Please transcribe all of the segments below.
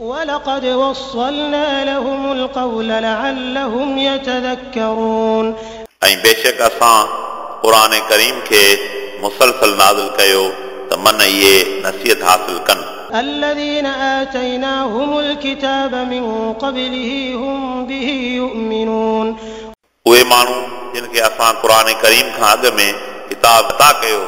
ولقد وصلنا لهم القول لعلهم يتذكرون ऐं बेशक असां क़ुर करीम खे मुसलसल नाज़िल कयो त मन इहे नसीहत हासिल कनि الذين آتيناهم الكتاب من قبله هم به يؤمنون उहे माण्हू जिन खे असां क़ुर करीम खां अॻु में किताब अता कयो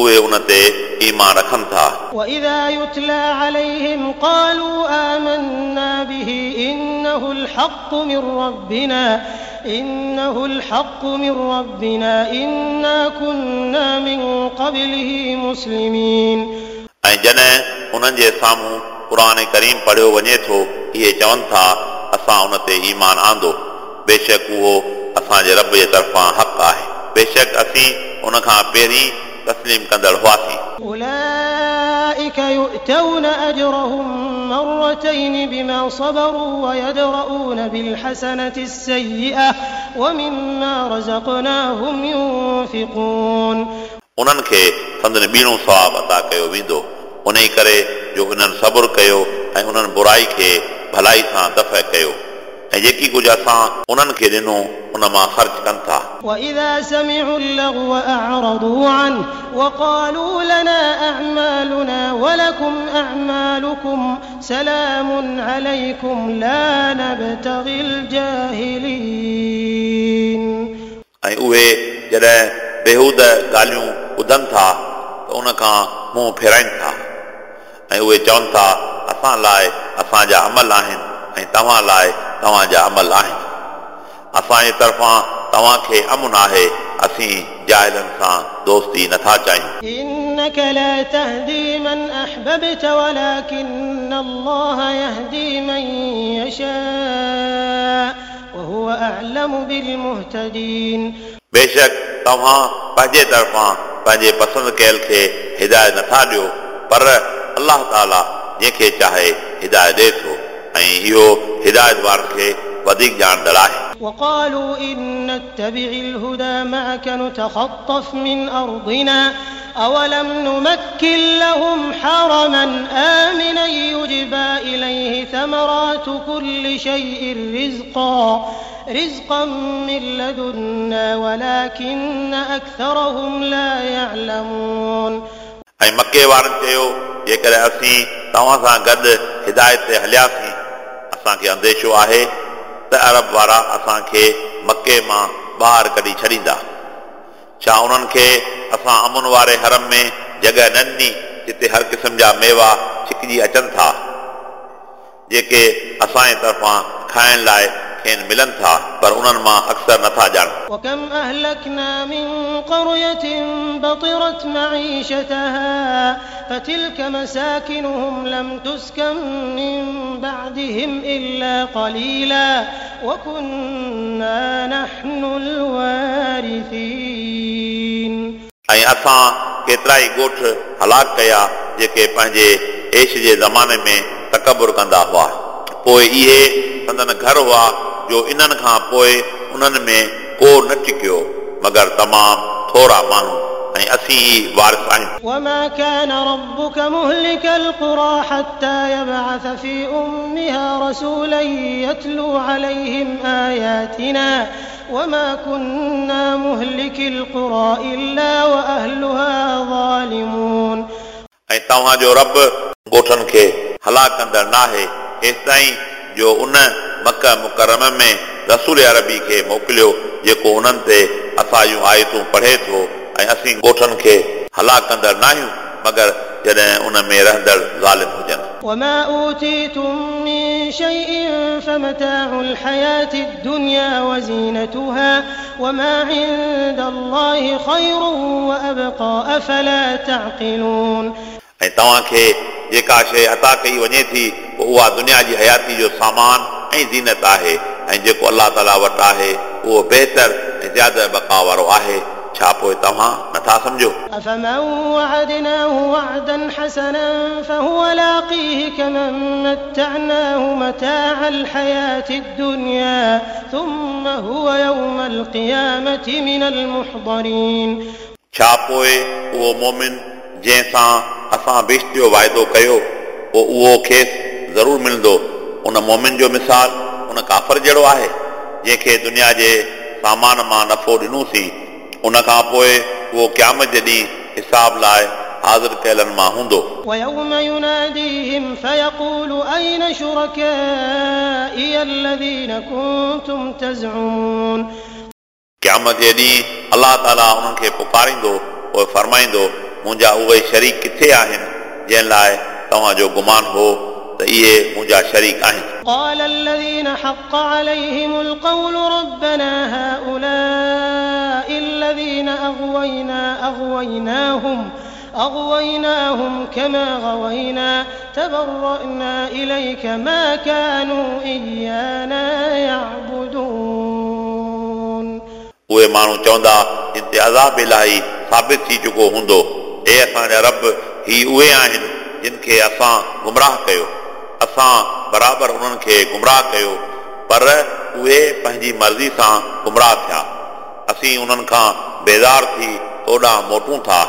उहे उन ते ईमान रखनि था وإذا يتلى عليهم قالوا آمنا به إنه الحق من ربنا إنه الحق من ربنا إنا كنا من قبله مسلمين ऐं जॾहिं उन्हनि जे साम्हूं क़ुर करीम पढ़ियो वञे थो इहे चवनि था असां उन ते ईमान आंदो बेशक उहो असांजे रब जे तरफ़ां हक़ आहे बेशक असीं उन खां पहिरीं तस्लीम कंदड़ हुआसीं أولئك يؤتون أجرهم مرتين بما صبروا ويدرؤون بالحسنة السيئة ومما رزقناهم ينفقون उन्हनि खे संदन ॿीणो सवाबु अदा कयो वेंदो उन ई करे जो उन्हनि सबुरु कयो ऐं उन्हनि बुराई खे भलाई सां दफ़ कयो ऐं जेकी कुझु असां उन्हनि खे ॾिनो उन मां ख़र्च कनि था وإذا سمعوا اللغو أعرضوا عنه وقالوا لنا أعمالنا ولكم أعمالكم سلام عليكم لا نبتغي الجاهلين ऐं उहे जॾहिं बेहूद ॻाल्हियूं ॿुधनि था त उन खां मुंहुं फेराइनि था ऐं उहे चवनि था असां लाइ असांजा अमल आहिनि ऐं तव्हां लाइ तव्हांजा अमल आहिनि असांजे तरफ़ां तव्हांखे अमुन आहे असीं जाइलनि सां दोस्ती नथा चाहियूं إنك لا تهدي من أحببت ولكن الله يهدي من يشاء وهو أعلم بالمهتدين बेशक तव्हां पंहिंजे तरफ़ां पंहिंजे पसंदि कयल खे हिदायत नथा ॾियो पर अलाह ताला जंहिंखे चाहे हिदायत ॾिए थो ऐं इहो हिदायत वारनि खे वधीक ॼाणंदड़ आहे وقالوا إن نتبع الهدى معك نتخطف من أرضنا أولم نمكن لهم حرما آمنا يجبى إليه ثمرات كل شيء رزقا رزقا من لدنا ولكن أكثرهم لا يعلمون ऐं मके वारनि चयो जेकर असीं तव्हां सां गॾु हिदायत ते हलियासीं اسان کي انديشو آهي ته عرب وارا اسان کي مڪي مان ٻاهر ڪڍي ڇڏيندا. ڇا انهن کي اسان امن واري حرم ۾ جڳهه نه ڏني جتي هر قسم جا ميوا ڇڪجي اچن ٿا؟ جيڪي اسان جي طرفان کائڻ لاءِ खेनि मिलनि था पर उन्हनि मां अक्सर नथा ॼाणनि وكم أهلكنا من قرية بطرت معيشتها فتلك مساكنهم لم تسكن من بعدهم إلا قليلا وكنا نحن الوارثين ऐं असां केतिरा ई ॻोठ हलाक कया जेके पंहिंजे ऐश जे ज़माने में तकबुर कंदा हुआ पोइ इहे संदन घर हुआ जो इन्हनि खां पोइ उन्हनि में को न टिकियो मगर तमामु थोरा माण्हू ऐं असीं ई वारिस आहियूं وما كان ربك مهلك القرى حتى يبعث في أمها رسولا يتلو عليهم آياتنا وما كنا مهلك القرى إلا وأهلها ظالمون ऐं तव्हांजो रब ॻोठनि खे हलाक कंदड़ नाहे हेसि ताईं जो उन मक मुकरम में रसूल अरबी खे मोकिलियो जेको उन्हनि ते असां जूं आयतूं पढ़े थो ऐं असीं ॻोठनि खे हलाक कंदड़ न आहियूं मगर जॾहिं उन में रहंदड़ ज़ालिम हुजनि وما أوتيتم من شيء فمتاع الحياة الدنيا وزينتها وما عند الله خير وأبقى أفلا تعقلون ऐं तव्हांखे जेका शइ अता कई वञे थी पोइ उहा दुनिया जी हयाती जो सामान ऐं ज़ीनत आहे ऐं जेको अलाह ताला वटि आहे उहो बहितर ऐं ज़्यादा बका वारो आहे छा पोइ तव्हां नथा सम्झो أفمن وعدناه وعدا حسنا فهو لاقيه كمن متعناه متاع الحياة الدنيا ثم هو يوم القيامة من المحضرين छा पोइ उहो मोमिन जंहिंसां असां बेश्तियो वाइदो कयो पोइ उहो खेसि ज़रूरु मिलंदो उन मोमिन जो मिसाल उन काफ़र जहिड़ो आहे जंहिंखे दुनिया जे सामान मां नफ़ो ॾिनोसीं उन खां पोइ उहो क़यामत जे ॾींहुं हिसाब लाइ हाज़िर कयलनि मां हूंदो ويوم يناديهم فيقول أين شركائي الذين كنتم تزعمون क़यामत जे ॾींहुं अलाह ताला उन्हनि खे पुकारींदो पोइ फरमाईंदो मुंहिंजा उहे शरीक किथे आहिनि जंहिं लाइ तव्हांजो गुमान हो त इहे मुंहिंजा शरीक आहिनि قال الذين حق عليهم القول ربنا هؤلاء الذين أغوينا أغويناهم أغويناهم كما غوينا تبرأنا إليك ما كانوا إيانا يعبدون उहे माण्हू चवंदा जिन ते अज़ाब इलाही साबित थी चुको हूंदो हे असांजा रब ही उहे आहिनि जिन खे असां गुमराह कयो असां बराबरि उन्हनि खे गुमराह कयो पर उहे पंहिंजी मर्ज़ी सां गुमराह थिया असीं उन्हनि खां बेज़ार थी ओॾां मोटूं था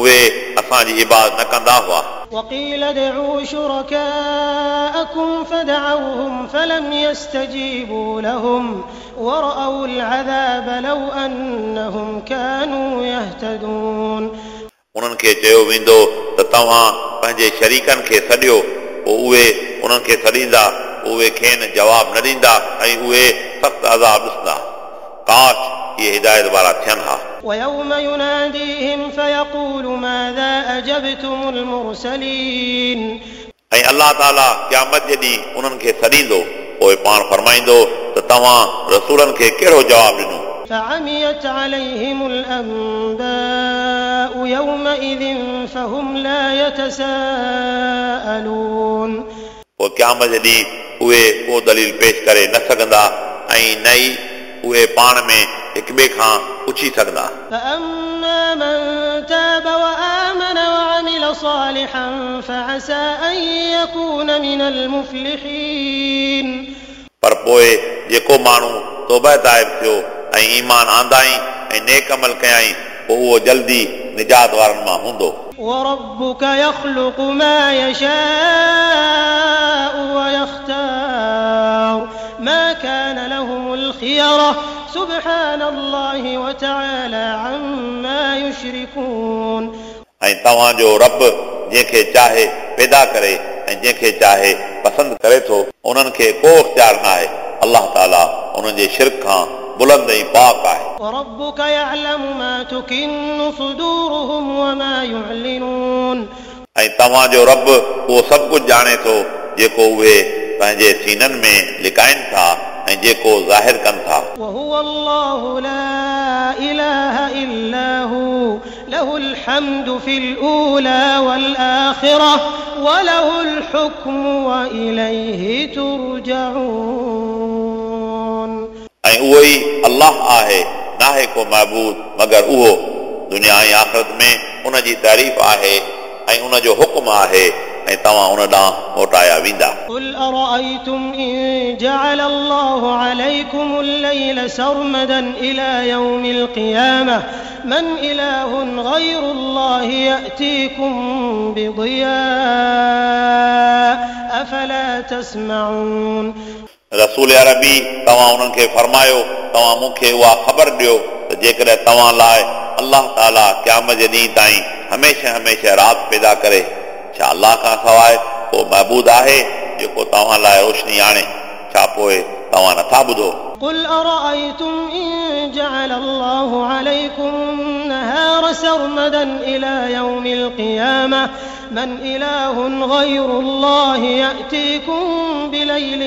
उहे असांजी इबाद न कंदा हुआ وقيل ادعوا شركاءكم فدعوهم فلم يستجيبوا لهم ورأوا العذاب لو أنهم كانوا يهتدون उन्हनि खे चयो वेंदो त तव्हां पंहिंजे शरीकनि खे सॾियो पोइ उहे उन्हनि खे सॾींदा उहे खेनि जवाबु न ॾींदा ऐं उहे सख़्तु अज़ाब ॾिसंदा काश इहे हिदायत वारा थियनि हा ويوم يناديهم فيقول ماذا أجبتم المرسلين ऐं अलाह ताला क़यामत जे ॾींहुं उन्हनि खे सॾींदो पोइ पाण फरमाईंदो त तव्हां रसूलनि खे कहिड़ो जवाबु ॾिनो فعميت عليهم الأنباء يومئذ فهم لا يتساءلون पोइ क़यामत जे ॾींहुं उहे को दलील पेश करे न सघंदा ऐं न ई उहे पाण में हिक ॿिए खां पुछी सघंदा فأما من تاب وآمن وعمل صالحا فعسى أن يكون من المفلحين पर पोइ जेको माण्हू तौबह ताइब थियो ऐं ईमान आंदाई ऐं नेक अमल कयाई पोइ उहो जल्दी निजात वारनि मां हूंदो وربك يخلق ما يشاء ويختار ما كان لهم الخيرة سبحان الله وتعالى عما يشركون ऐं तव्हांजो रब जंहिंखे चाहे पैदा करे ऐं जंहिंखे चाहे पसंदि करे थो उन्हनि खे को इख़्तियार न आहे अलाह ताला उन्हनि जे शिरक खां बुलंद ऐं पाक आहे وربك يعلم ما تكن صدورهم وما يعلنون ऐं तव्हांजो रब उहो सभु कुझु ॼाणे थो जेको उहे पंहिंजे सीननि में लिकाइनि था ऐं जेको ज़ाहिर कनि था وهو الله لا إله إلا هو له الحمد في الأولى والآخرة وله الحكم وإليه ترجعون ऐं उहो ई अलाह आहे नाहे को महबूद मगर उहो दुनिया ऐं आख़िरत में उन जी तारीफ़ आहे ऐं उन जो हुकुम आहे ऐं तव्हां उन ॾांहुं मोटाया वेंदा قل أرأيتم إن جعل الله عليكم الليل سرمدا إلى يوم القيامة من إله غير الله يأتيكم بضياء أفلا تسمعون रसूल अरबी तव्हां उन्हनि खे फरमायो तव्हां मूंखे उहा ख़बर ॾियो त जेकॾहिं तव्हां लाइ अलाह ताला क़याम जे ॾींहं ताईं हमेशह हमेशह राति पैदा करे छा अलाह खां सवाइ को महबूद आहे जेको तव्हां लाइ रोशनी आणे छा पोइ أوانا أنا قل أرأيتم إن جعل الله عليكم النهار سرمدا إلى يوم القيامة؟ من إله غير الله يأتيكم بليل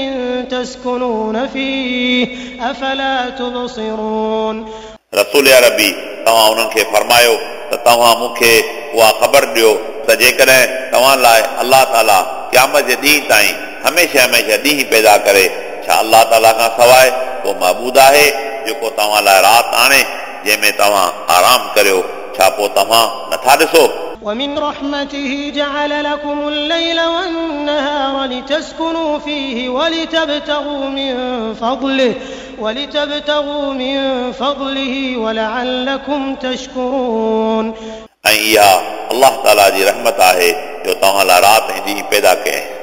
تسكنون فيه أفلا تبصرون؟ رسول يا ربي تمام انہن کي فرمايو ته تمام مونکي وا خبر ڏيو ته جيڪڏهن توهان لاءِ الله تعالی قيامت جي ڏينهं تائين هميشه هميشه ڏينهं پيدا ڪري छा अलाह ताला खां सवाइ को महबूद आहे जेको तव्हां लाइ राति आणे जंहिंमें तव्हां आराम करियो छा पोइ तव्हां नथा ॾिसो ومن رحمته جعل لكم الليل والنهار لتسكنوا فيه ولتبتغوا من فضله ولتبتغوا من فضله ولعلكم تشكرون ऐं इहा अलाह ताला जी रहमत आहे जो तव्हां लाइ राति ऐं ॾींहुं पैदा कयईं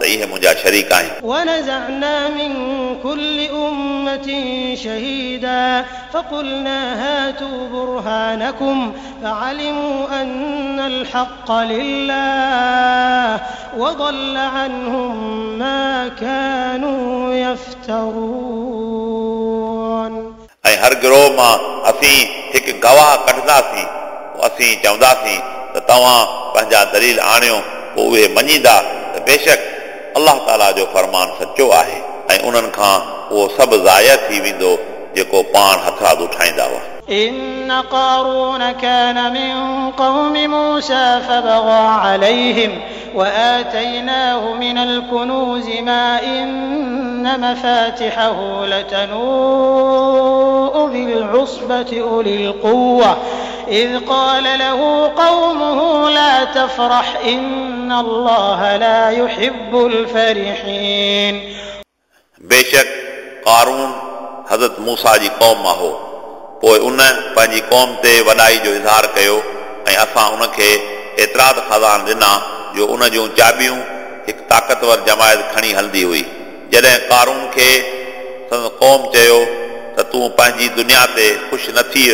त इहे मुंहिंजा शरीक आहिनि ونزعنا من كل أمة شهيدا فقلنا هاتوا برهانكم فعلموا أن الحق لله وضل عنهم ما كانوا يفترون ऐं हर गिरोह मां असीं हिकु गवाह कढंदासीं पोइ असीं चवंदासीं त तव्हां पंहिंजा दलील आणियो पोइ उहे मञींदा त बेशक अलाह ताला जो फरमान सचो आहे ऐं उन्हनि खां उहो सभु ज़ाया थी वेंदो जेको पाण हथरादू ठाहींदा हुआ إن قارون كان من قوم موسى فبغى عليهم وآتيناه من الكنوز ما إن مفاتحه لتنوء بالعصبة أولي القوة إذ قال له قومه لا تفرح إن الله لا يحب الفرحين बेशक कारून हज़रत मूसा जी क़ौम मां हो پوءِ ان پنهنجي قوم تي وڏائي جو اظهار ڪيو ۽ اسان ان کي ايترا خزانا ڏنا جو ان جون چابيون هڪ طاقتور جماعت کڻي هلندي هئي. جڏهن قارون کي سندس قوم چيو ته تون پنهنجي دنيا تي خوش نه ٿي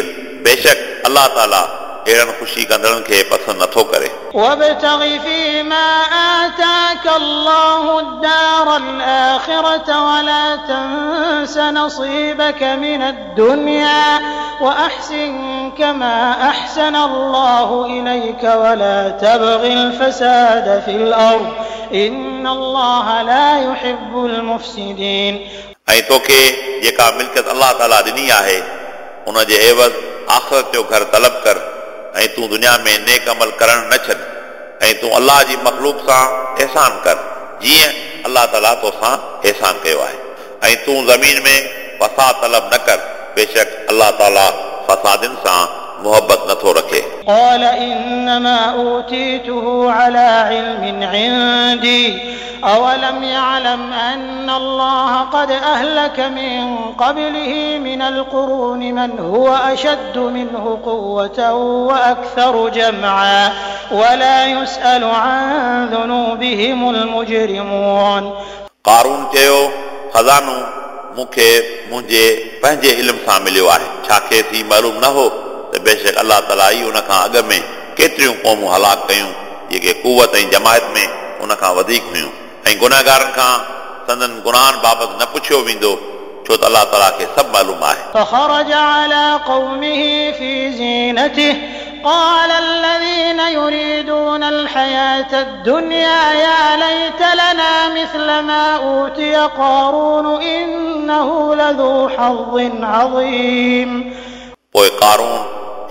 بيشڪ الله تعاليٰ अहिड़नि ख़ुशी कंदड़नि खे पसंदि नथो करे وابتغ فيما آتاك الله الدار الآخرة ولا تنس نصيبك من الدنيا وأحسن كما أحسن الله إليك ولا تبغ الفساد في الأرض إن الله لا يحب المفسدين ऐं तोखे जेका मिल्कियत अलाह ताला ॾिनी आहे उन जे एवज़ आख़िरत जो घर तलब कर ऐं तूं दुनिया में नेक अमल करणु न छॾ ऐं तूं अलाह जी मख़लूक सां अहसान कर जीअं अलाह ताला तोसां अहसान कयो आहे ऐं तूं ज़मीन में फसाद तलब न कर बेशक अलाह ताला फसादनि सां मुहबत नथो रखे قال إنما أوتيته على علم عندي أولم يعلم أن الله قد أهلك من قبله من القرون من هو أشد منه قوة وأكثر جمعا ولا يسأل عن ذنوبهم المجرمون कारून चयो खज़ानो मूंखे मुंहिंजे पंहिंजे इल्म सां मिलियो आहे छा खेसि ही मालूम न हो त बेशक अलाह ताला ई उन खां अॻु में केतिरियूं क़ौमूं हलाक कयूं जेके कुवत ऐं जमायत में उन खां वधीक हुयूं ऐं गुनाहगारनि खां संदन गुनाहनि बाबति न पुछियो वेंदो छो त अलाह ताला खे सभु मालूम आहे فخرج على قومه في زينته قال الذين يريدون الحياة الدنيا يا ليت لنا مثل ما أوتي قارون إنه لذو حظ عظيم पोइ कारून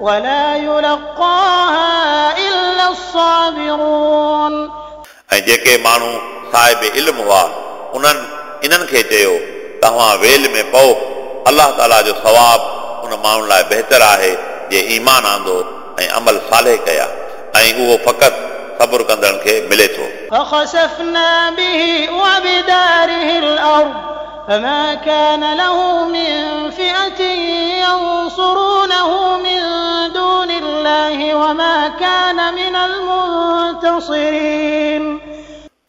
ولا يلقاها إلا الصابرون ऐं जेके माण्हू साहिब इल्म हुआ उन्हनि इन्हनि खे चयो तव्हां वेल में पओ अलाह ताला जो सवाब उन माण्हुनि लाइ बहितर आहे जे ईमान आंदो ऐं अमल साले कया ऐं उहो फ़क़ति सब्र कंदड़नि खे मिले थो فخسفنا به وبداره الأرض فما كان له من فئة ينصرونه من دون الله وما كان من المنتصرين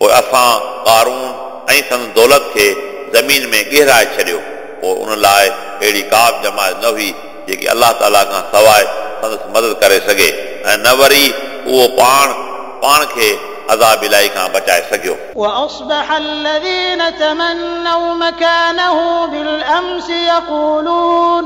पोइ असां कारून ऐं संदन दौलत खे ज़मीन में गहराए छॾियो पोइ उन लाइ अहिड़ी का बि जमायत न हुई जेकी अलाह ताला खां सवाइ संदसि मदद करे सघे ऐं न वरी उहो पाण पाण खे अज़ाब इलाही खां बचाए सघियो وأصبح الذين تمنوا مكانه بالأمس يقولون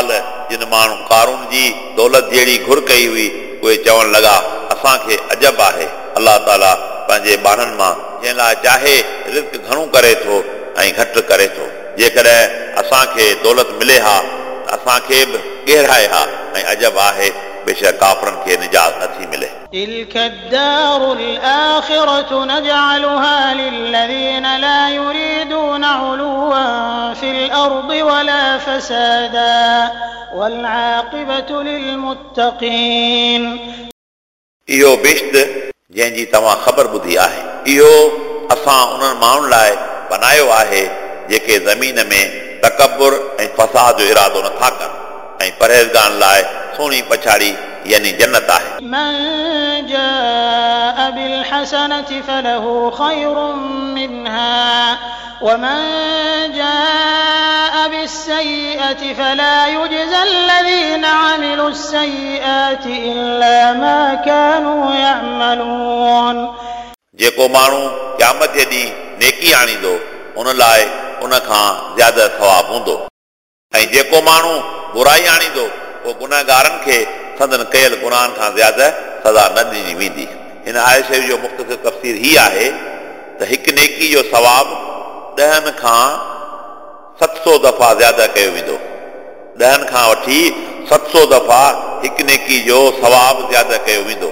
ڪال جن ماڻهو ڪارون جي دولت جهڙي گهر ڪئي هئي اهي چوڻ لڳا اسان کي عجب آهي. الله تالا پنهنجي ٻارن مان جنهن لاءِ چاهي رسڪ گهڻو ڪري ٿو ۽ گهٽ ڪري ٿو. جيڪڏهن اسان کي دولت ملي ها اسان کي به گهرائي ها ۽ عجب آهي بيشڪ ڪافرن کي نجات نٿي ملي تلك الدار الآخرة نجعلها للذين لا يريدون علوا في الأرض ولا فسادا والعاقبة للمتقين इहो बेश्त जंहिंजी तव्हां ख़बर ॿुधी आहे इहो असां उन्हनि माण्हुनि लाइ बनायो आहे जेके ज़मीन में तकबुर ऐं फसाद जो इरादो नथा कनि ऐं परहेज़गारनि लाइ सुहिणी पछाड़ी यानी जन्नत आहे من جاء بالحسنة فله خير منها ومن جاء بالسيئة فلا يجزى الذين عملوا السيئات إلا ما كانوا يعملون जेको माण्हू क़यामत जे ॾींहुं नेकी आणींदो उन लाइ उन खां ज़्यादा सवाबु हूंदो ऐं जेको माण्हू बुराई आणींदो पोइ गुनाहगारनि खे संदन कयल गुनाहनि खां ज़्यादा सज़ा न ॾिनी वेंदी हिन आय शइ जो मुख़्तसिर तफ़सीर ही आहे त हिकु नेकी जो सवाबु ॾहनि खां सत सौ दफ़ा ज़्यादा कयो वेंदो ॾहनि खां वठी सत सौ दफ़ा हिकु नेकी जो सवाबु ज़्यादा कयो वेंदो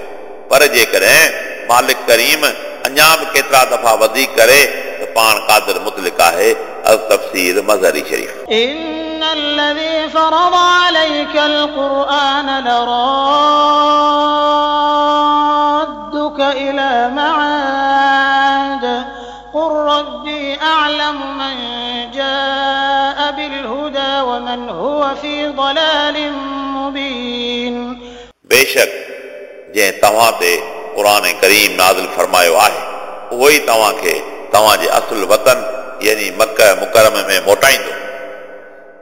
पर जेकॾहिं मालिक करीम अञा बि केतिरा दफ़ा वधीक करे त पाण कादर मुतलिक आहे अल तफ़सीर मज़हरी शरीफ़ إن الذي فرض عليك القرآن لرادك إلى معاد قل ربي أعلم من جاء بالهدى ومن هو في ضلال مبين बेशक जंहिं तव्हां ते क़ुर करीम नाज़िल फरमायो आहे उहो ई तव्हांखे तव्हांजे असुल वतन यानी मक मुकरम में मोटाईंदो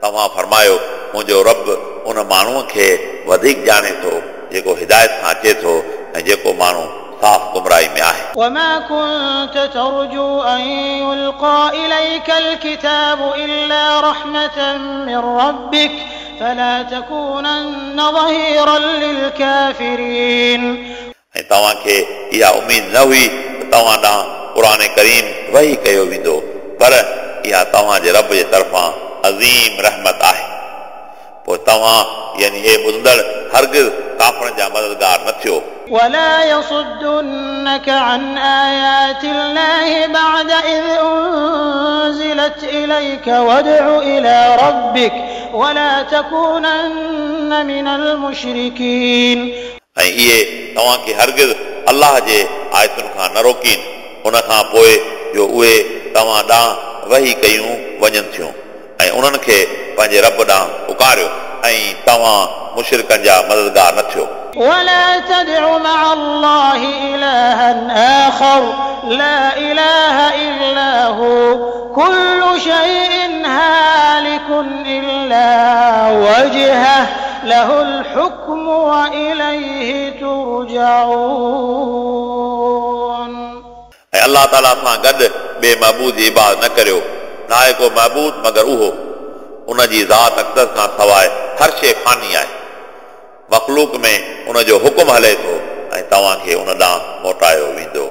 तव्हां फरमायो मुंहिंजो रब उन माण्हूअ खे वधीक ॼाणे थो जेको हिदायत सां अचे थो ऐं जेको माण्हू साफ़ गुमराही में आहे وما كنت ترجو أن يلقى إليك الكتاب إلا رحمة من ربك فلا تكونن ظهيرا للكافرين ऐं तव्हांखे इहा उमेद न हुई त तव्हां ॾांहुं क़ुर करीम वही कयो वेंदो पर इहा तव्हांजे रब जे तरफ़ां अज़ीम रहमत आहे पोइ तव्हां यानी हे ॿुधंदड़ हरगिज़ काफ़रनि जा मददगार न थियो ولا يصدنك عن آيات الله بعد إذ أنزلت إليك وادع إلى ربك ولا تكونن من المشركين ऐं इहे तव्हांखे हरगिज़ अलाह जे आयतुनि खां न रोकीनि उन खां पोइ जो उहे तव्हां ॾांहुं वही कयूं वञनि थियूं انہن کي پنهنجے رب ڏانهن پڪاريو ۽ توهان مشرکن جا مددگار نہ ٿيو ولا تدع مع الله إلها آخر لا إله إلا هو كل شيء هالك إلا وجهه له الحكم وإليه ترجعون الله تعالى سان گڏ ٻئي معبود عبادت نہ न करियो न आहे को महबूद मगर उहो उन जी ज़ात अख़्तर खां सवाइ हर शइ फानी आहे मख़लूक में उन जो हुकुम हले थो ऐं तव्हांखे उन ॾांहुं मोटायो वेंदो